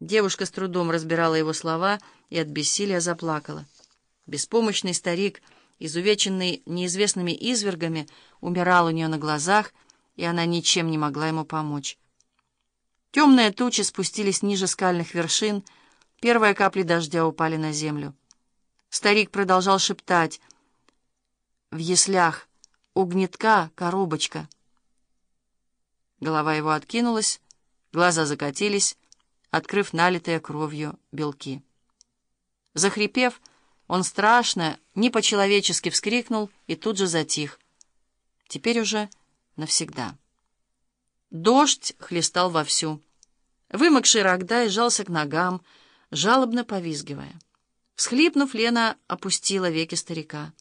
Девушка с трудом разбирала его слова и от бессилия заплакала. Беспомощный старик, изувеченный неизвестными извергами, умирал у нее на глазах, и она ничем не могла ему помочь. Темные тучи спустились ниже скальных вершин, первые капли дождя упали на землю. Старик продолжал шептать «В яслях, у гнетка коробочка». Голова его откинулась, глаза закатились, открыв налитые кровью белки. Захрипев, он страшно, не по-человечески вскрикнул и тут же затих. Теперь уже навсегда. Дождь хлестал вовсю. Вымокший Рогдай сжался к ногам, жалобно повизгивая. Всхлипнув, Лена опустила веки старика.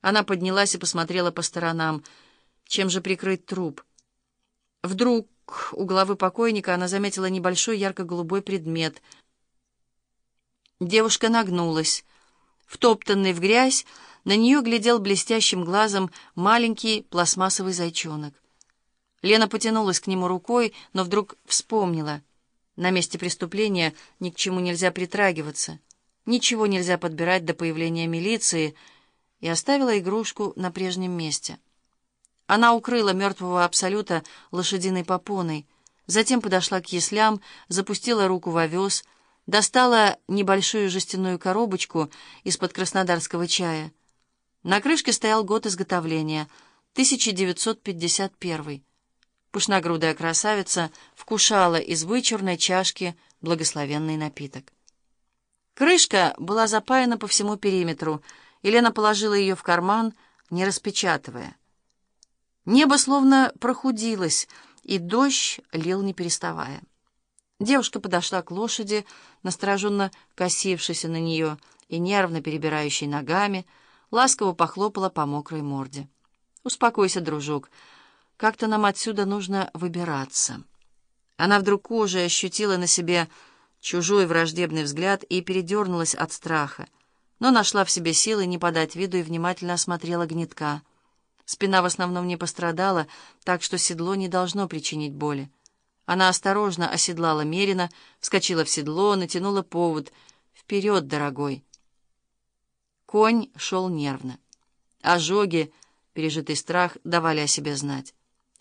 Она поднялась и посмотрела по сторонам. Чем же прикрыть труп? Вдруг у головы покойника она заметила небольшой ярко-голубой предмет. Девушка нагнулась. Втоптанный в грязь, на нее глядел блестящим глазом маленький пластмассовый зайчонок. Лена потянулась к нему рукой, но вдруг вспомнила. На месте преступления ни к чему нельзя притрагиваться, ничего нельзя подбирать до появления милиции, и оставила игрушку на прежнем месте. Она укрыла мертвого Абсолюта лошадиной попоной, затем подошла к яслям, запустила руку в овес, достала небольшую жестяную коробочку из-под краснодарского чая. На крышке стоял год изготовления — 1951. Пышногрудая красавица вкушала из вычурной чашки благословенный напиток. Крышка была запаяна по всему периметру, и Лена положила ее в карман, не распечатывая. Небо словно прохудилось, и дождь лил не переставая. Девушка подошла к лошади, настороженно косившейся на нее и нервно перебирающей ногами, ласково похлопала по мокрой морде. «Успокойся, дружок, как-то нам отсюда нужно выбираться». Она вдруг кожей ощутила на себе чужой враждебный взгляд и передернулась от страха, но нашла в себе силы не подать виду и внимательно осмотрела гнетка — Спина в основном не пострадала, так что седло не должно причинить боли. Она осторожно оседлала Мерина, вскочила в седло, натянула повод. «Вперед, дорогой!» Конь шел нервно. Ожоги, пережитый страх, давали о себе знать.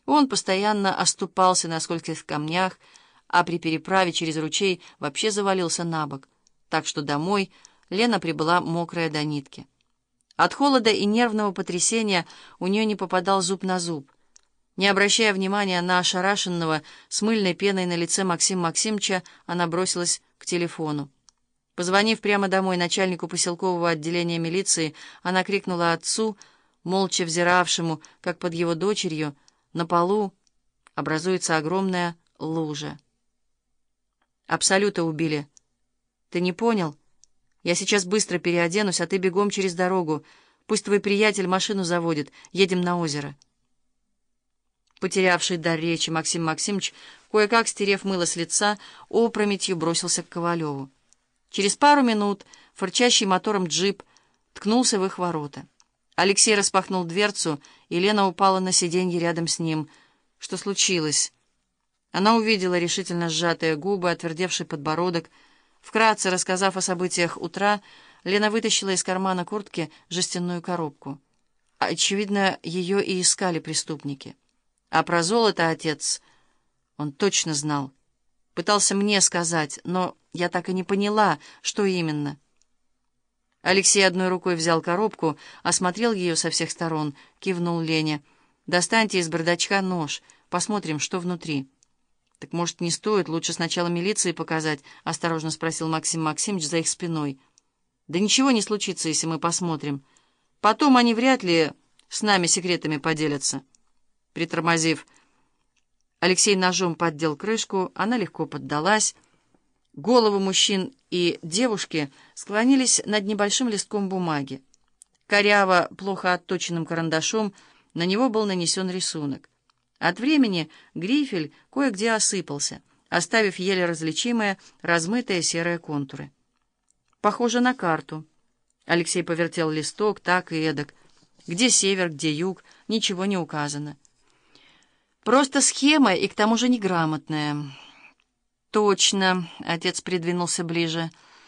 Он постоянно оступался на скольких камнях, а при переправе через ручей вообще завалился на бок, так что домой Лена прибыла мокрая до нитки. От холода и нервного потрясения у нее не попадал зуб на зуб. Не обращая внимания на ошарашенного с мыльной пеной на лице Максима Максимовича, она бросилась к телефону. Позвонив прямо домой начальнику поселкового отделения милиции, она крикнула отцу, молча взиравшему, как под его дочерью, на полу образуется огромная лужа. «Абсолюта убили. Ты не понял?» Я сейчас быстро переоденусь, а ты бегом через дорогу. Пусть твой приятель машину заводит. Едем на озеро». Потерявший дар речи Максим Максимович, кое-как стерев мыло с лица, опрометью бросился к Ковалеву. Через пару минут фырчащий мотором джип ткнулся в их ворота. Алексей распахнул дверцу, и Лена упала на сиденье рядом с ним. Что случилось? Она увидела решительно сжатые губы, отвердевший подбородок, Вкратце рассказав о событиях утра, Лена вытащила из кармана куртки жестяную коробку. Очевидно, ее и искали преступники. А про золото отец он точно знал. Пытался мне сказать, но я так и не поняла, что именно. Алексей одной рукой взял коробку, осмотрел ее со всех сторон, кивнул Лене. «Достаньте из бардачка нож, посмотрим, что внутри». «Так, может, не стоит? Лучше сначала милиции показать?» — осторожно спросил Максим Максимович за их спиной. «Да ничего не случится, если мы посмотрим. Потом они вряд ли с нами секретами поделятся». Притормозив, Алексей ножом поддел крышку, она легко поддалась. Головы мужчин и девушки склонились над небольшим листком бумаги. Коряво, плохо отточенным карандашом, на него был нанесен рисунок. От времени грифель кое-где осыпался, оставив еле различимые размытые серые контуры. «Похоже на карту». Алексей повертел листок так и эдак. Где север, где юг, ничего не указано. Просто схема и к тому же неграмотная. точно!» — отец придвинулся ближе.